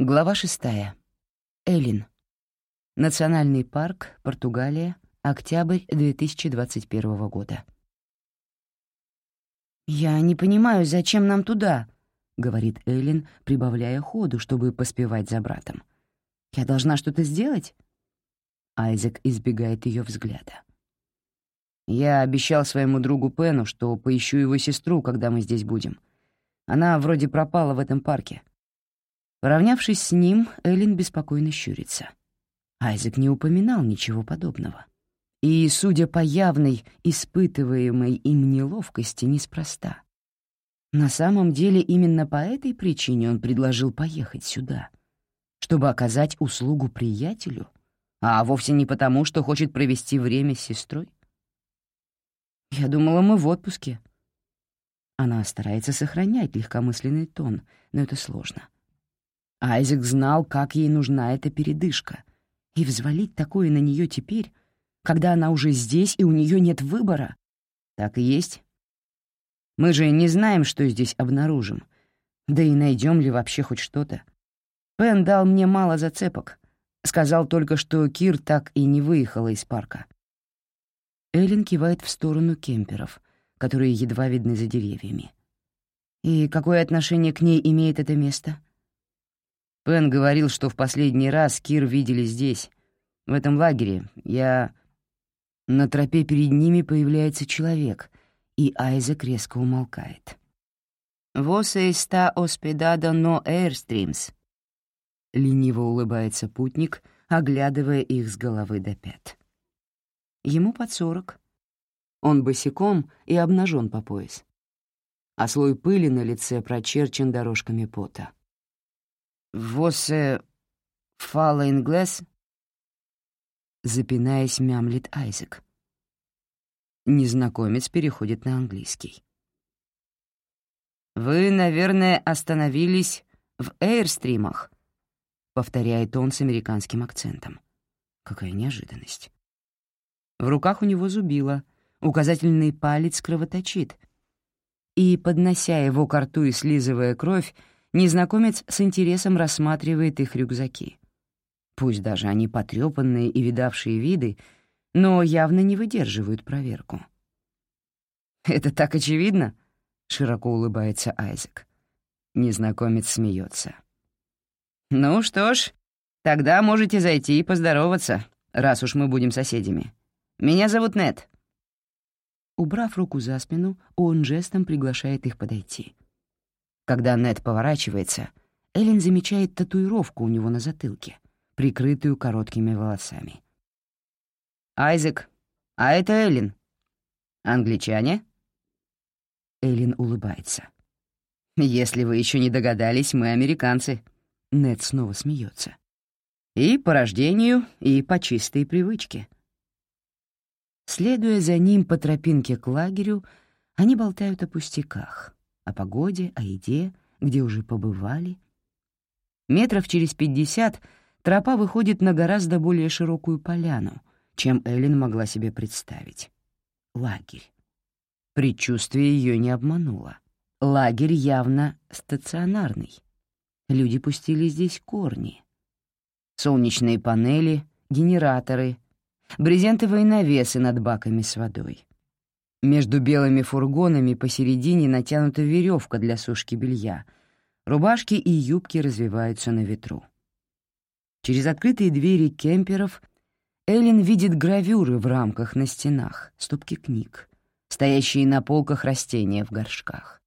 Глава шестая. Элин. Национальный парк, Португалия, октябрь 2021 года. «Я не понимаю, зачем нам туда?» — говорит Элин, прибавляя ходу, чтобы поспевать за братом. «Я должна что-то сделать?» Айзек избегает ее взгляда. «Я обещал своему другу Пену, что поищу его сестру, когда мы здесь будем. Она вроде пропала в этом парке. Поравнявшись с ним, Эллен беспокойно щурится. Айзек не упоминал ничего подобного. И, судя по явной, испытываемой им неловкости, неспроста. На самом деле именно по этой причине он предложил поехать сюда, чтобы оказать услугу приятелю, а вовсе не потому, что хочет провести время с сестрой. «Я думала, мы в отпуске». Она старается сохранять легкомысленный тон, но это сложно. Айзек знал, как ей нужна эта передышка, и взвалить такое на нее теперь, когда она уже здесь и у нее нет выбора, так и есть. Мы же не знаем, что здесь обнаружим, да и найдем ли вообще хоть что-то. Пен дал мне мало зацепок, сказал только, что Кир так и не выехала из парка. Эллен кивает в сторону кемперов, которые едва видны за деревьями. «И какое отношение к ней имеет это место?» Пен говорил, что в последний раз Кир видели здесь, в этом лагере. Я... На тропе перед ними появляется человек, и Айзек резко умолкает. «Восе está hospedado no Airstreams», — лениво улыбается путник, оглядывая их с головы до пят. Ему под сорок. Он босиком и обнажен по пояс. А слой пыли на лице прочерчен дорожками пота. «Восе фала инглес?» Запинаясь, мямлит Айзек. Незнакомец переходит на английский. «Вы, наверное, остановились в эйрстримах», — повторяет он с американским акцентом. Какая неожиданность. В руках у него зубило, указательный палец кровоточит, и, поднося его к рту и слизывая кровь, незнакомец с интересом рассматривает их рюкзаки. Пусть даже они потрёпанные и видавшие виды, но явно не выдерживают проверку. «Это так очевидно?» — широко улыбается Айзек. Незнакомец смеется. «Ну что ж, тогда можете зайти и поздороваться, раз уж мы будем соседями. Меня зовут Нет». Убрав руку за спину, он жестом приглашает их подойти. Когда Нед поворачивается, Эллен замечает татуировку у него на затылке, прикрытую короткими волосами. «Айзек, а это Эллен. Англичане?» Эллен улыбается. «Если вы еще не догадались, мы американцы». Нед снова смеется. «И по рождению, и по чистой привычке». Следуя за ним по тропинке к лагерю, они болтают о пустяках — о погоде, о еде, где уже побывали. Метров через пятьдесят тропа выходит на гораздо более широкую поляну, чем Эллен могла себе представить. Лагерь. Предчувствие ее не обмануло. Лагерь явно стационарный. Люди пустили здесь корни. Солнечные панели, генераторы, брезентовые навесы над баками с водой. Между белыми фургонами посередине натянута веревка для сушки белья. Рубашки и юбки развиваются на ветру. Через открытые двери кемперов Эллен видит гравюры в рамках на стенах, стопки книг, стоящие на полках растения в горшках.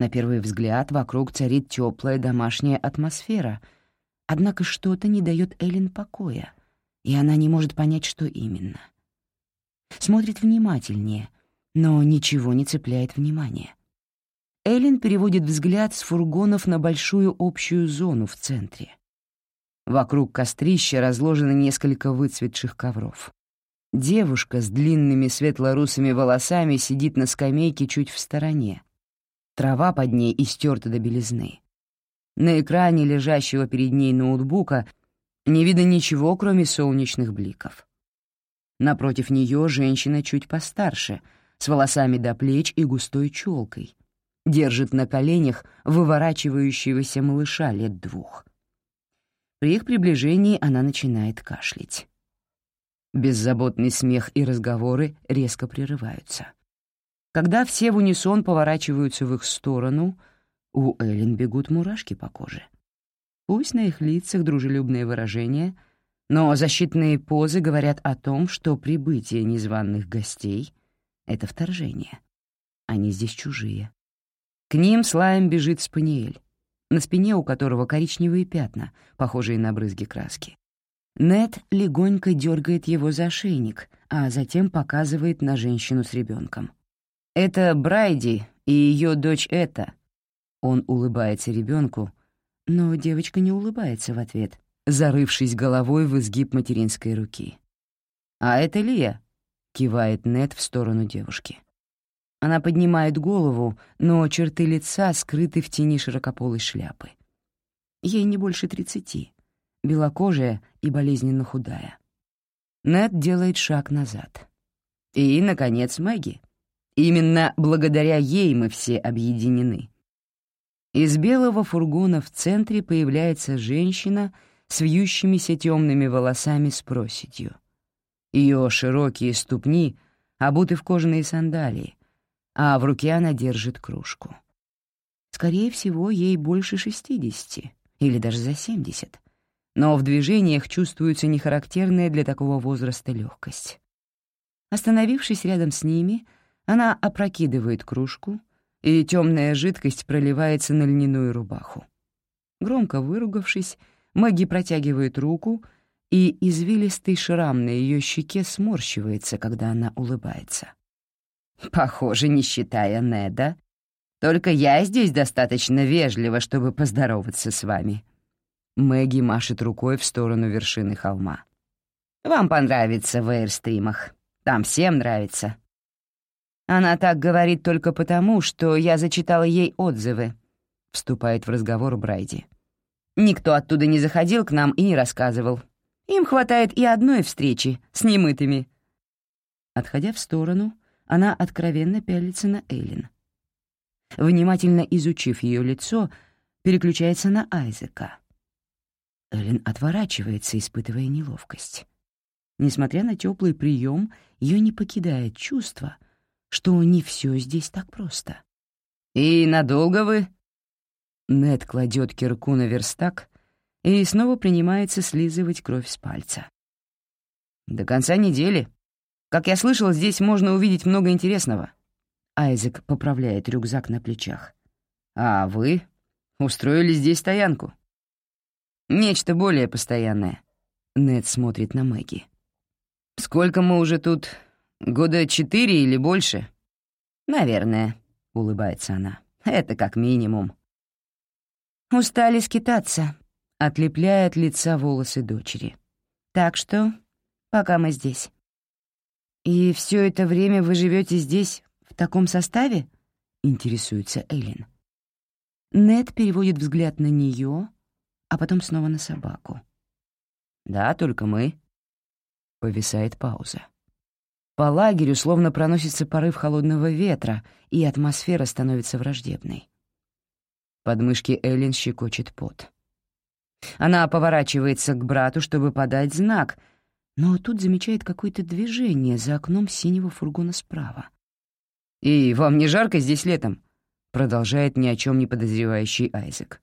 На первый взгляд вокруг царит теплая домашняя атмосфера, однако что-то не дает Эллен покоя, и она не может понять, что именно. Смотрит внимательнее — но ничего не цепляет внимания. Эллен переводит взгляд с фургонов на большую общую зону в центре. Вокруг кострища разложено несколько выцветших ковров. Девушка с длинными светло-русыми волосами сидит на скамейке чуть в стороне. Трава под ней истерта до белизны. На экране лежащего перед ней ноутбука не видно ничего, кроме солнечных бликов. Напротив нее женщина чуть постарше — с волосами до плеч и густой челкой, держит на коленях выворачивающегося малыша лет двух. При их приближении она начинает кашлять. Беззаботный смех и разговоры резко прерываются. Когда все в унисон поворачиваются в их сторону, у Эллен бегут мурашки по коже. Пусть на их лицах дружелюбные выражения, но защитные позы говорят о том, что прибытие незваных гостей — это вторжение. Они здесь чужие. К ним с лаем бежит Спаниель, на спине у которого коричневые пятна, похожие на брызги краски. Нед легонько дергает его за шейник, а затем показывает на женщину с ребенком. «Это Брайди и ее дочь Эта». Он улыбается ребенку, но девочка не улыбается в ответ, зарывшись головой в изгиб материнской руки. «А это Лия», — кивает Нед в сторону девушки. Она поднимает голову, но черты лица скрыты в тени широкополой шляпы. Ей не больше тридцати, белокожая и болезненно худая. Нед делает шаг назад. И, наконец, Мэгги. Именно благодаря ей мы все объединены. Из белого фургона в центре появляется женщина с вьющимися темными волосами с проседью. Ее широкие ступни обуты в кожаные сандалии, а в руке она держит кружку. Скорее всего, ей больше шестидесяти или даже за семьдесят, но в движениях чувствуется нехарактерная для такого возраста легкость. Остановившись рядом с ними, она опрокидывает кружку, и темная жидкость проливается на льняную рубаху. Громко выругавшись, Мэгги протягивает руку, и извилистый шрам на ее щеке сморщивается, когда она улыбается. Похоже, не считая Неда. Только я здесь достаточно вежлива, чтобы поздороваться с вами. Мэгги машет рукой в сторону вершины холма. Вам понравится в Эйрстримах. Там всем нравится. Она так говорит только потому, что я зачитала ей отзывы. Вступает в разговор Брайди. Никто оттуда не заходил к нам и не рассказывал. Им хватает и одной встречи с немытыми. Отходя в сторону, она откровенно пялится на Эйлин. Внимательно изучив ее лицо, переключается на Айзека. Эллен отворачивается, испытывая неловкость. Несмотря на теплый прием, ее не покидает чувство, что не все здесь так просто. «И надолго вы?» Нед кладет кирку на верстак и снова принимается слизывать кровь с пальца. «До конца недели», как я слышал, здесь можно увидеть много интересного». Айзек поправляет рюкзак на плечах. «А вы устроили здесь стоянку?» «Нечто более постоянное». Нед смотрит на Мэгги. «Сколько мы уже тут? Года четыре или больше?» «Наверное», — улыбается она. «Это как минимум». «Устали скитаться», — отлепляя от лица волосы дочери. «Так что пока мы здесь». «И все это время вы живете здесь, в таком составе?» — интересуется Эллен. Нед переводит взгляд на нее, а потом снова на собаку. «Да, только мы». Повисает пауза. По лагерю словно проносится порыв холодного ветра, и атмосфера становится враждебной. Подмышки Эллен щекочет пот. Она поворачивается к брату, чтобы подать знак — но тут замечает какое-то движение за окном синего фургона справа. «И вам не жарко здесь летом?» — продолжает ни о чем не подозревающий Айзек.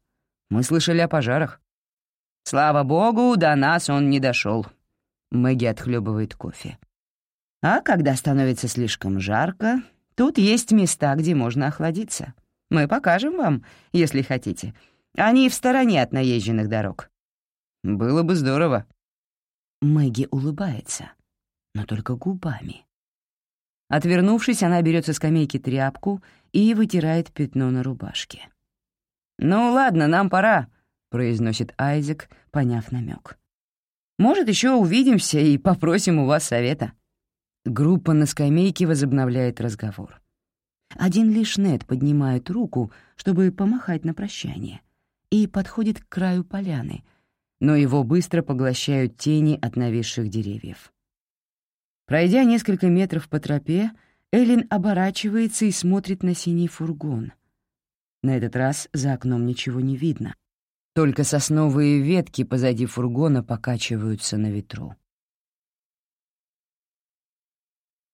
«Мы слышали о пожарах». «Слава богу, до нас он не дошел. Мэгги отхлебывает кофе. «А когда становится слишком жарко, тут есть места, где можно охладиться. Мы покажем вам, если хотите. Они в стороне от наезженных дорог». «Было бы здорово», Мэгги улыбается, но только губами. Отвернувшись, она берет со скамейки тряпку и вытирает пятно на рубашке. «Ну ладно, нам пора», — произносит Айзек, поняв намек. «Может, еще увидимся и попросим у вас совета». Группа на скамейке возобновляет разговор. Один лишь Нед поднимает руку, чтобы помахать на прощание, и подходит к краю поляны, но его быстро поглощают тени от нависших деревьев. Пройдя несколько метров по тропе, Эллен оборачивается и смотрит на синий фургон. На этот раз за окном ничего не видно. Только сосновые ветки позади фургона покачиваются на ветру.